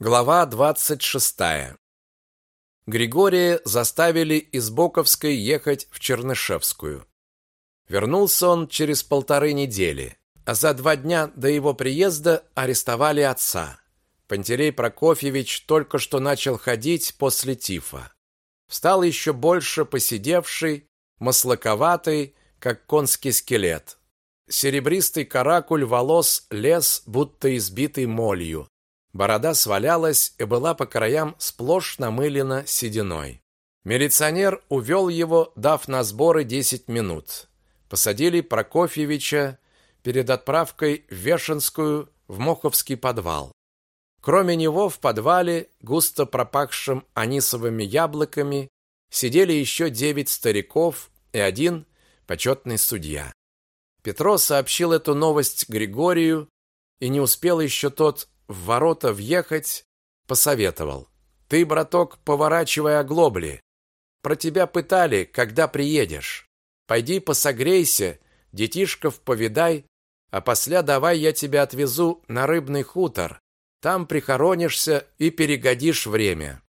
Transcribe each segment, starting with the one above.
Глава 26. Григория заставили из Боковской ехать в Чернышевскую. Вернулся он через полторы недели, а за два дня до его приезда арестовали отца. Пантелей Прокофьевич только что начал ходить после тифа. Стал еще больше посидевший, маслаковатый, как конский скелет. Серебристый каракуль волос лез, будто избитый молью Борода свалялась и была по краям сплошь намылена сединой. Милиционер увел его, дав на сборы 10 минут. Посадили Прокофьевича перед отправкой в Вешенскую в Моховский подвал. Кроме него в подвале, густо пропахшим анисовыми яблоками, сидели еще девять стариков и один почетный судья. Петро сообщил эту новость Григорию, и не успел еще тот в ворота въехать, посоветовал. Ты, браток, поворачивай оглобли. Про тебя пытали, когда приедешь. Пойди посогрейся, детишков повидай, а после давай я тебя отвезу на рыбный хутор. Там прихоронишься и перегодишь время.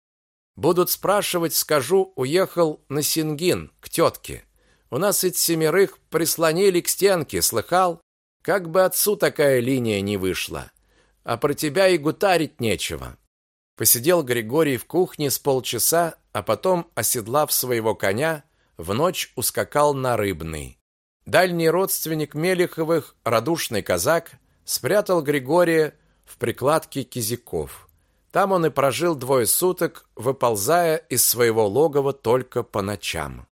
Будут спрашивать, скажу, уехал на Сингин к тетке. У нас ведь семерых прислонили к стенке, слыхал? Как бы отцу такая линия не вышла а про тебя и гутарить нечего. Посидел Григорий в кухне с полчаса, а потом, оседлав своего коня, в ночь ускакал на Рыбный. Дальний родственник Мелиховых, радушный казак, спрятал Григория в прикладке кизиков. Там он и прожил двое суток, выползая из своего логова только по ночам.